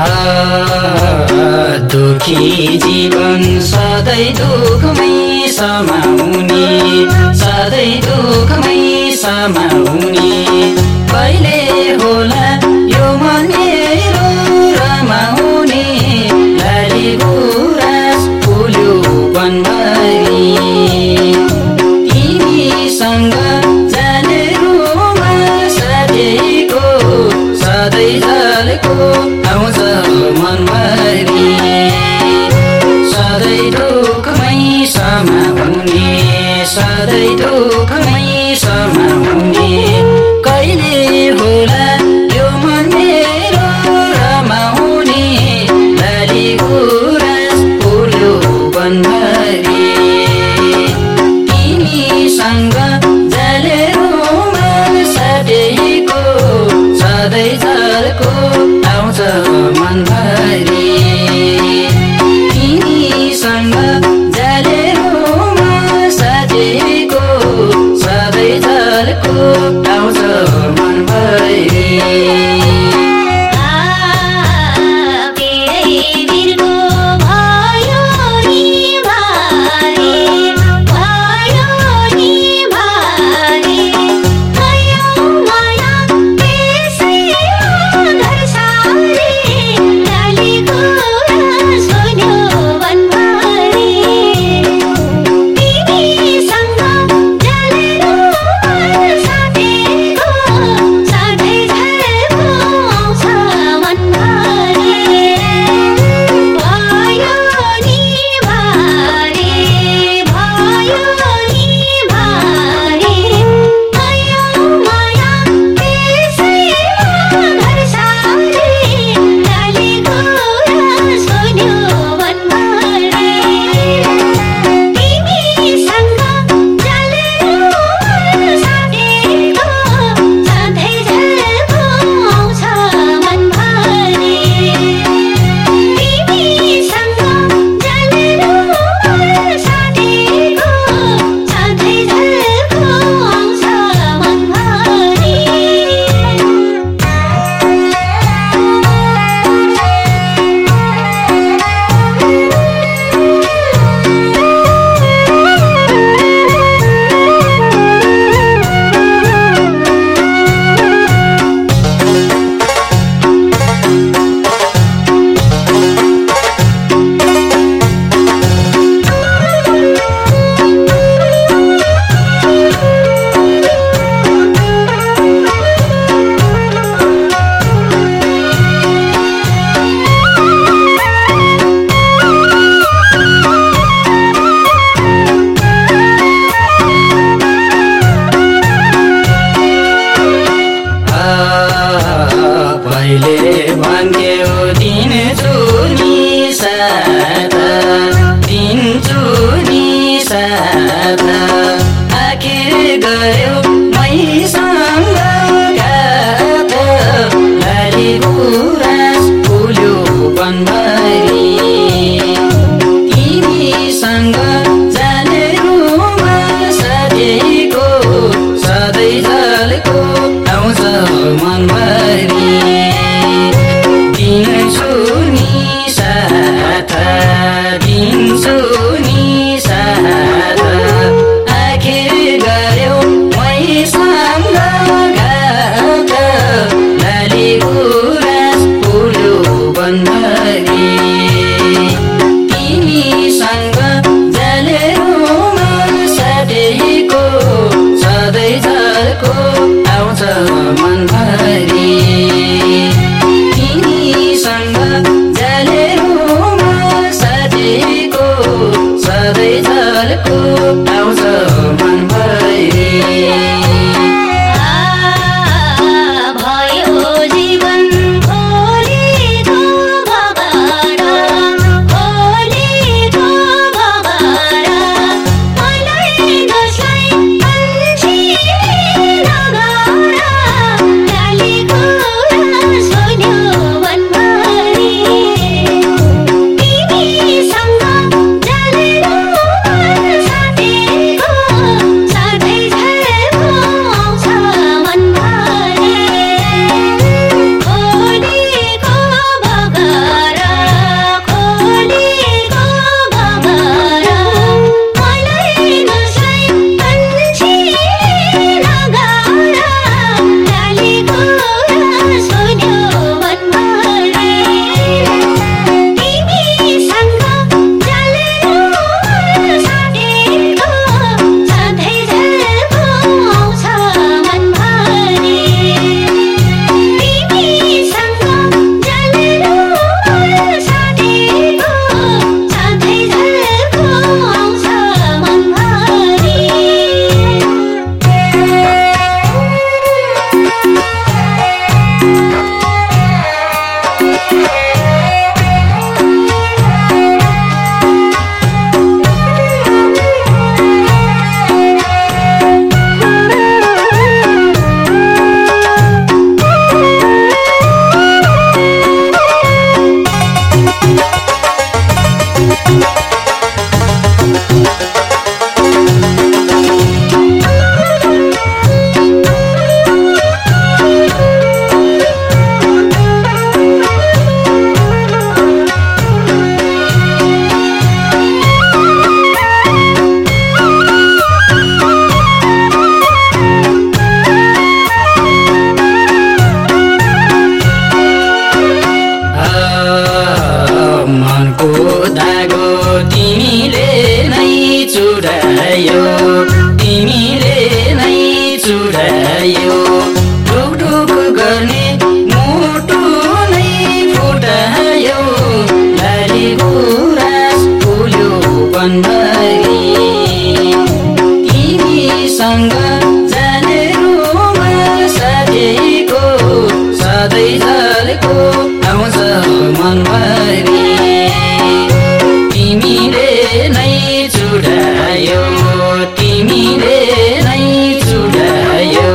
Ah. सुखी जीवन सधैँ दुःखमै समाउने सधैँ दुःखमै समाउने। Oh. सँग जाने रुमा साथीको सधैँ झलेको आउँछ मनभरि तिमीले नै चुडायो तिमीले नै चुडायो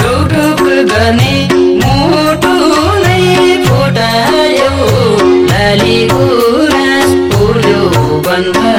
ढुकढुक गर्ने मुटु नै फुटायो लाली गुराँस पुर्यो बन्द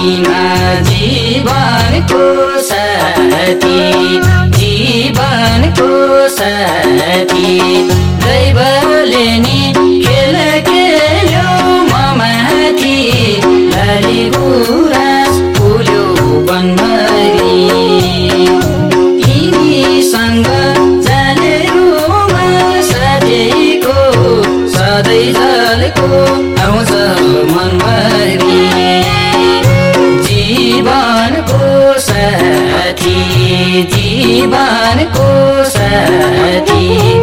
Marina. जीवनको साथी।